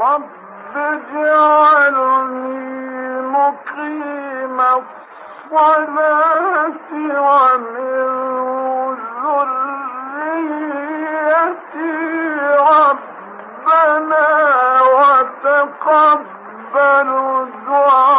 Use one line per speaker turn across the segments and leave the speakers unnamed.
رب اجعلني مقيم الصلاة ومن ذريتي ربنا وتقبل دعاء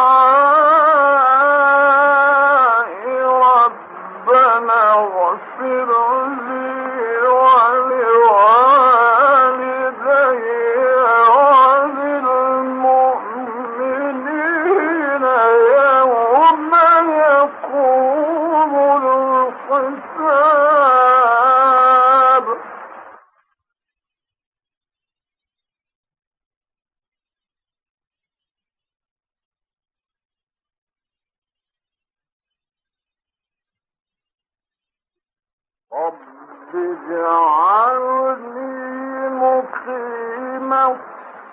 تجعلني مقيم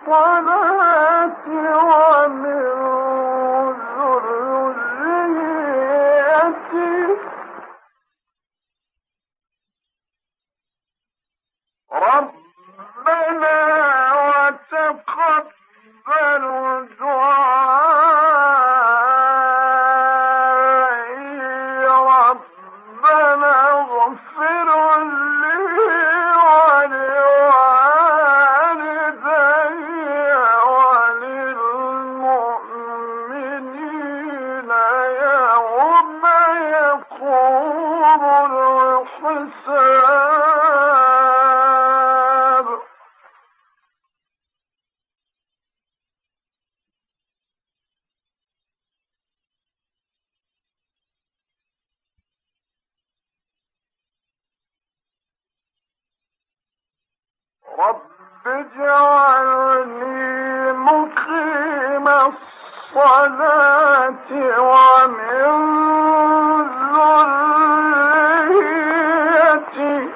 الصلاة ومن رب اجعلني مقيم الصلاة ومن ذريتي.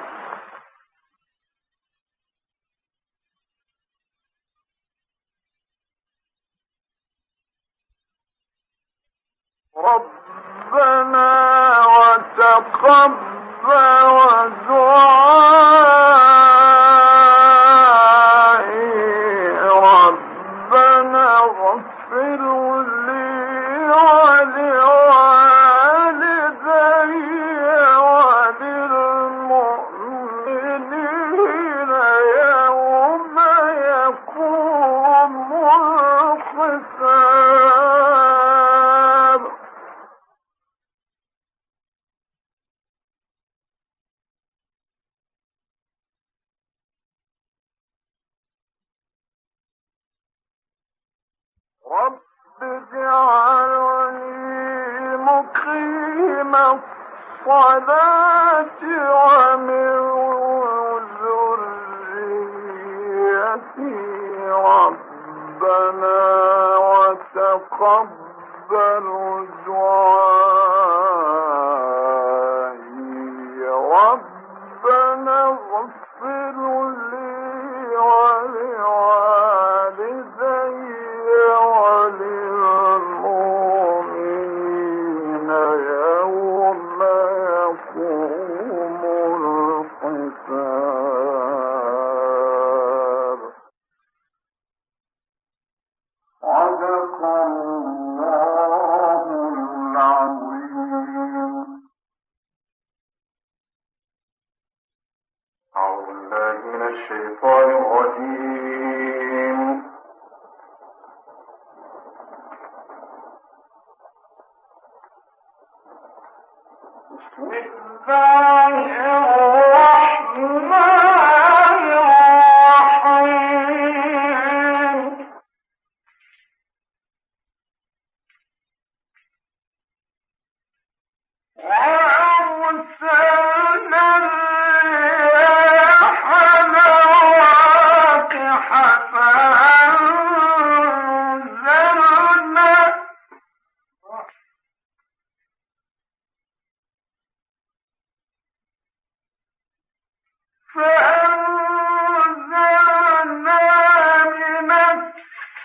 ربنا وتقبل دعاء رب اجعلني مقيم الصلاة ومن ذريتي ربنا وتقبل دعائي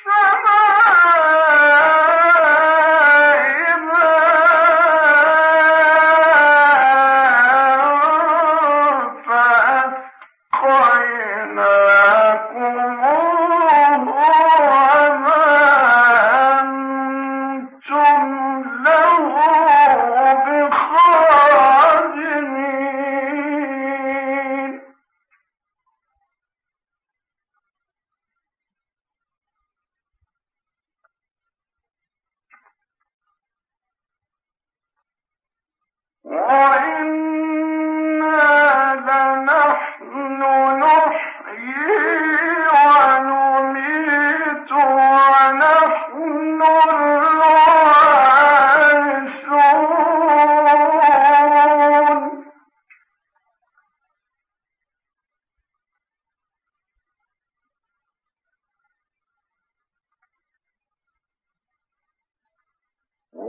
哈喽哈。喽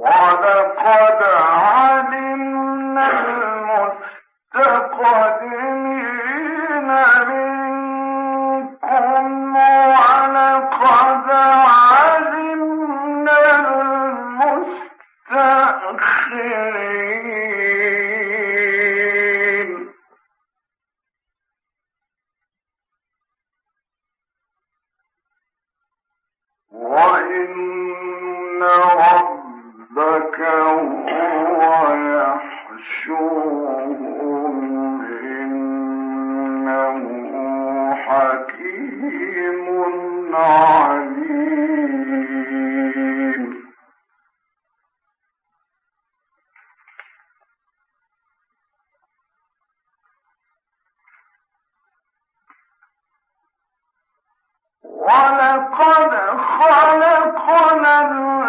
ولقد خلقنا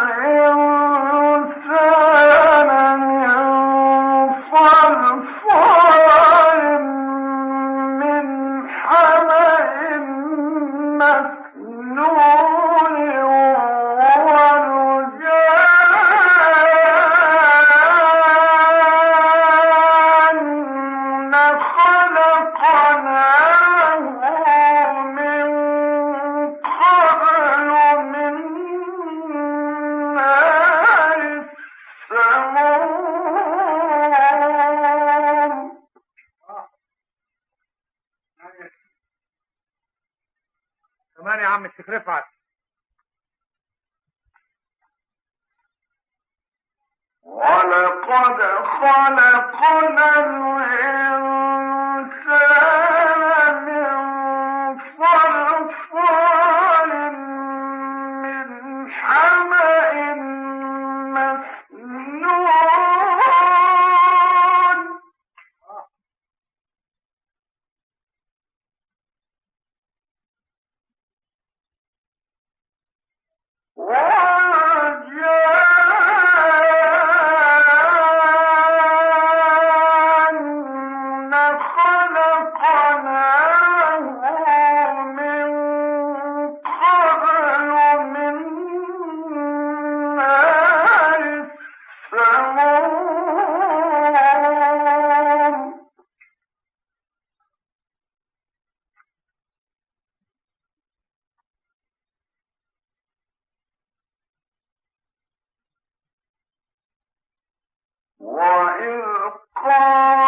الله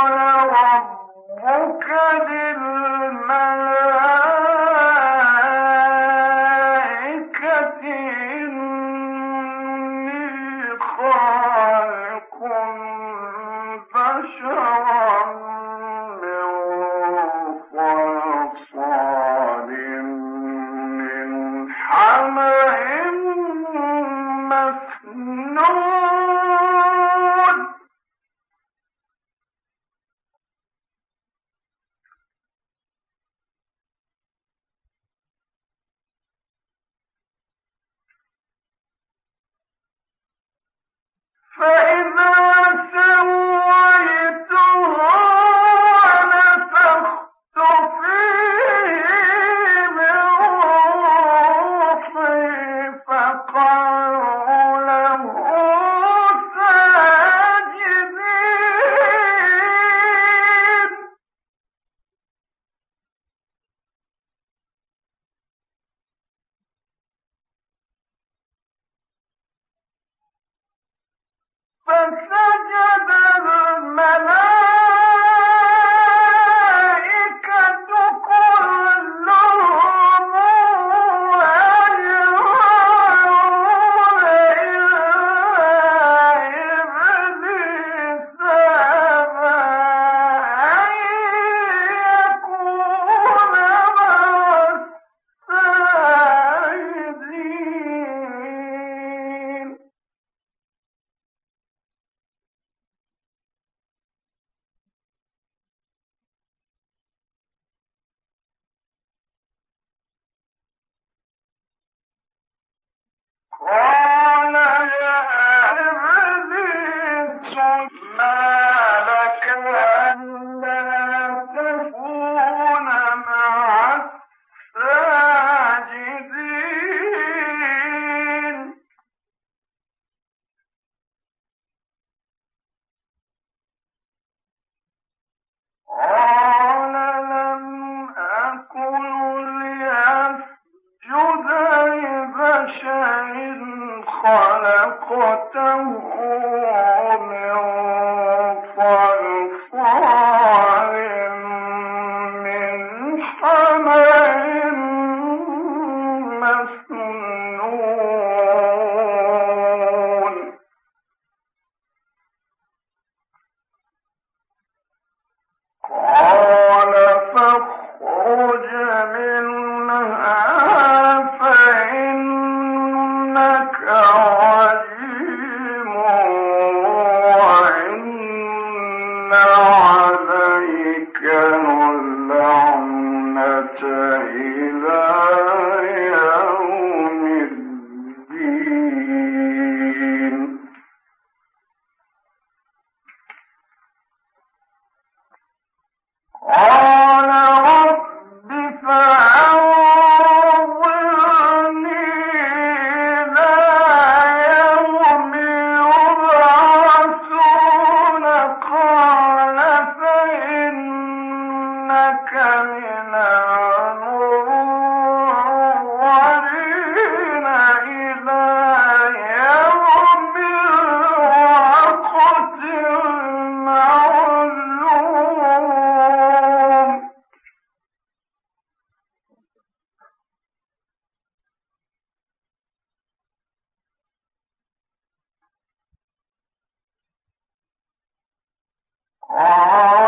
آه.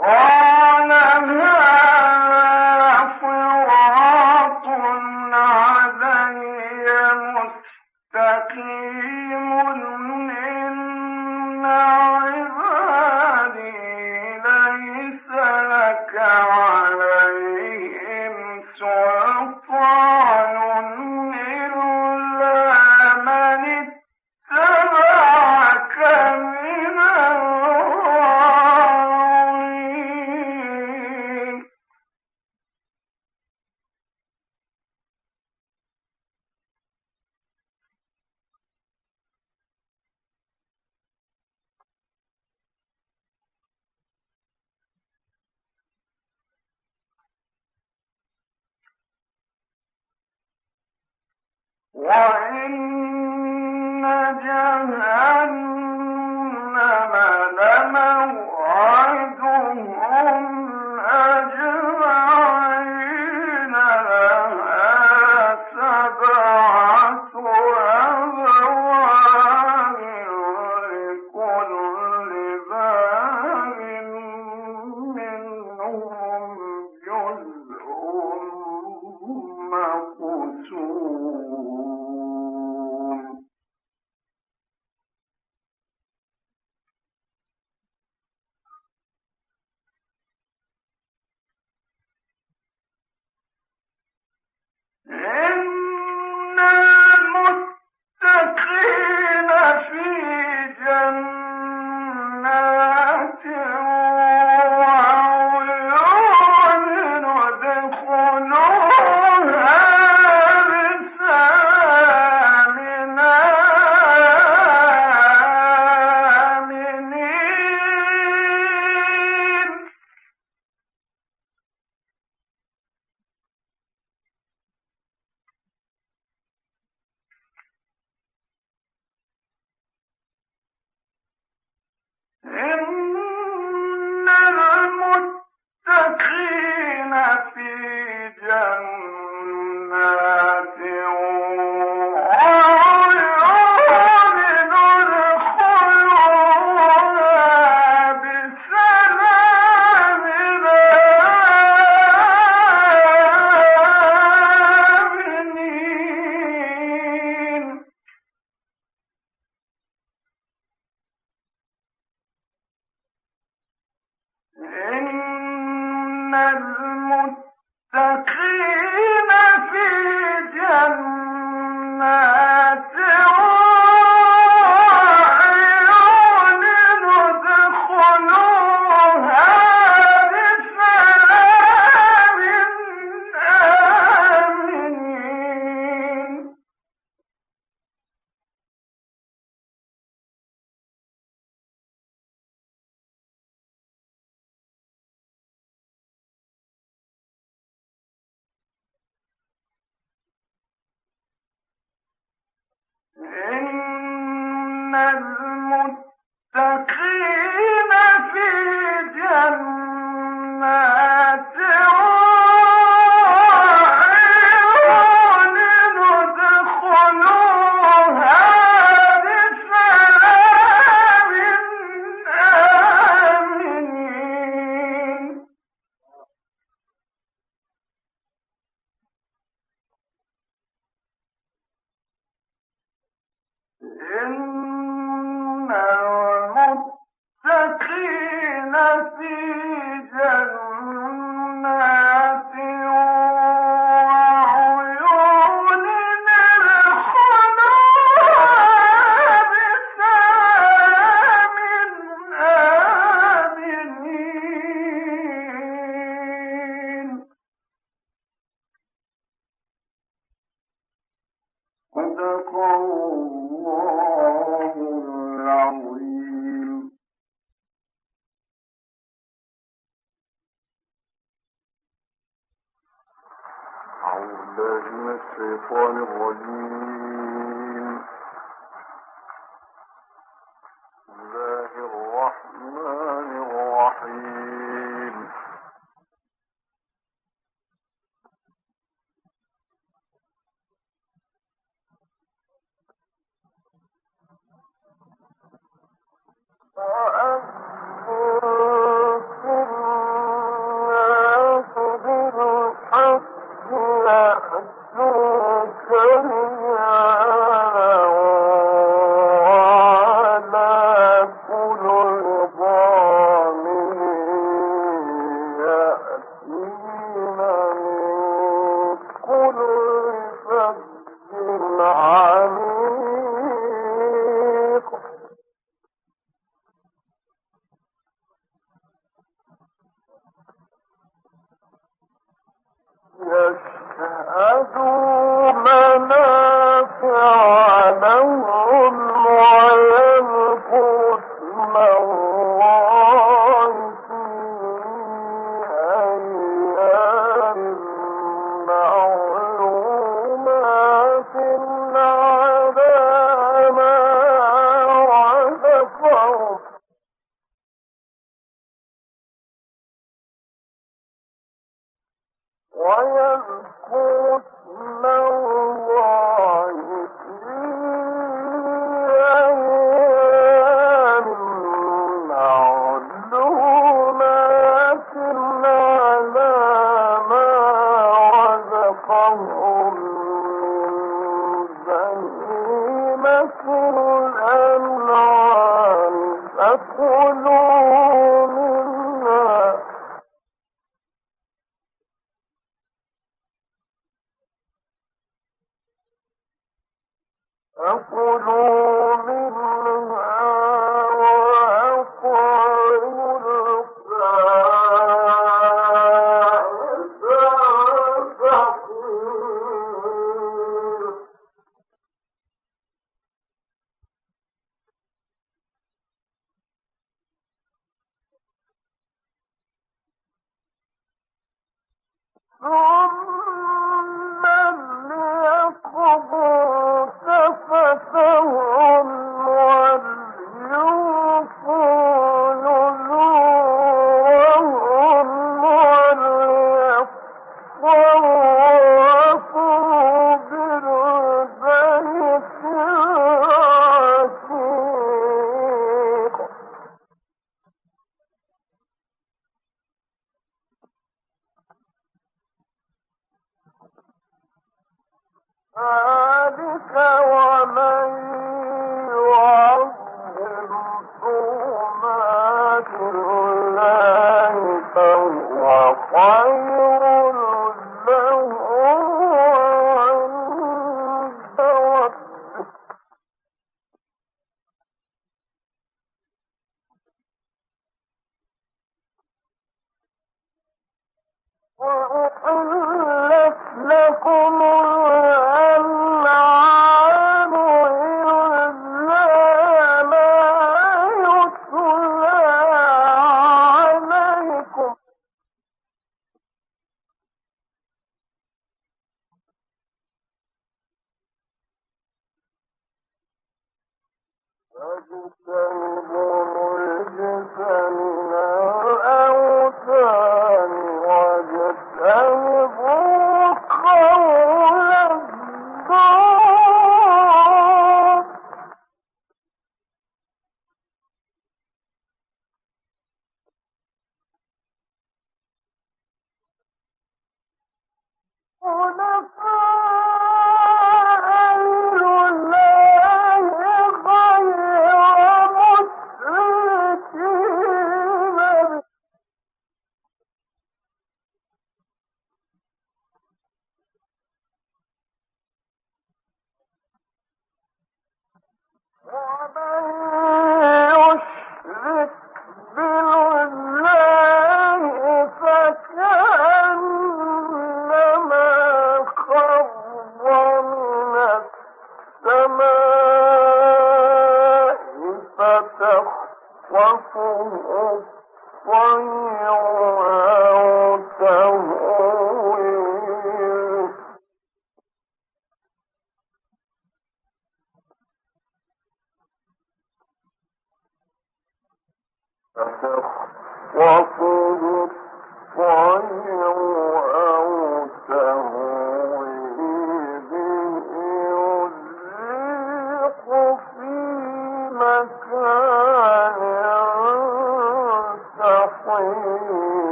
Oh, no, no. وإن جهنم المتقين Ah